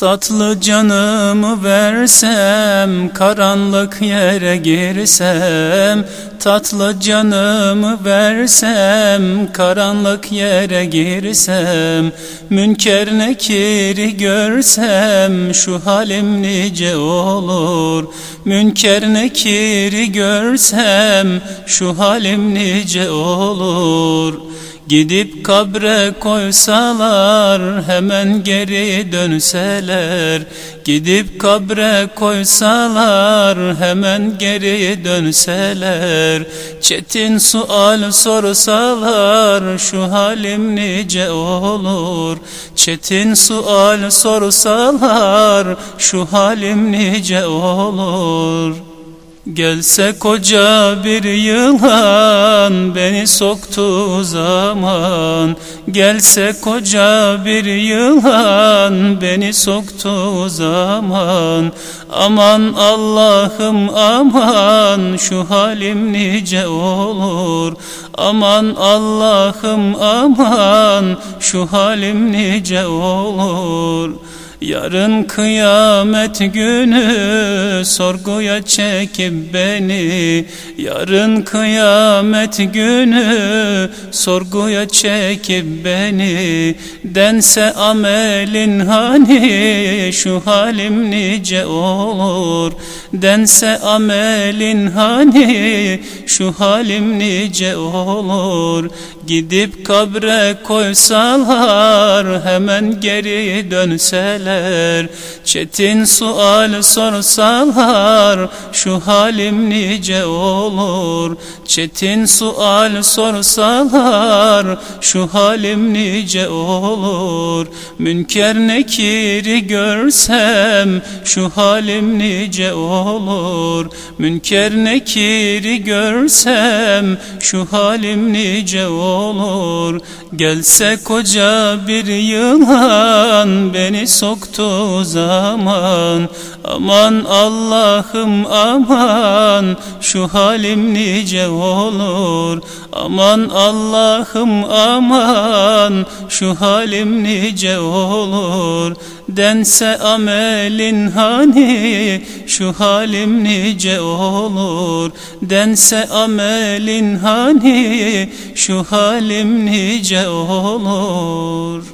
Tatlı canımı versem, karanlık yere girsem Tatlı canımı versem, karanlık yere girsem Münker nekiri görsem, şu halim nice olur. Münker nekiri görsem, şu halim nice olur Gidip kabre koysalar hemen geri dönseler. Gidip kabre koysalar hemen geri dönseler. Çetin sual sorsalar şu halim nice olur? Çetin sual sorsalar şu halim nice olur Gelse koca bir yılan beni soktu zaman. Gelse koca bir yılan beni soktu zaman. Aman Allah'ım aman şu halim nice olur. Aman Allah'ım aman şu halim nice olur Yarın kıyamet günü sorguya çekip beni. Yarın kıyamet günü sorguya çekip beni. Dense amelin hani şu halim nice olur? Dense amelin hani şu halim nice olur? Gidip kabre koysalar hemen geri dönseler Çetin sual sorsalar şu halim nice olur? Çetin sual sorsalar şu halim nice olur? Münker nekiri görsem şu halim nice olur? Münker nekiri görsem şu halim nice olur Gelse koca bir yılan beni soktu zaman. Aman Allah'ım aman şu halim nice olur? Aman Allah'ım aman şu halim nice olur Dense amelin hani şu halim nice olur? Dense amelin hani şu halim nice olur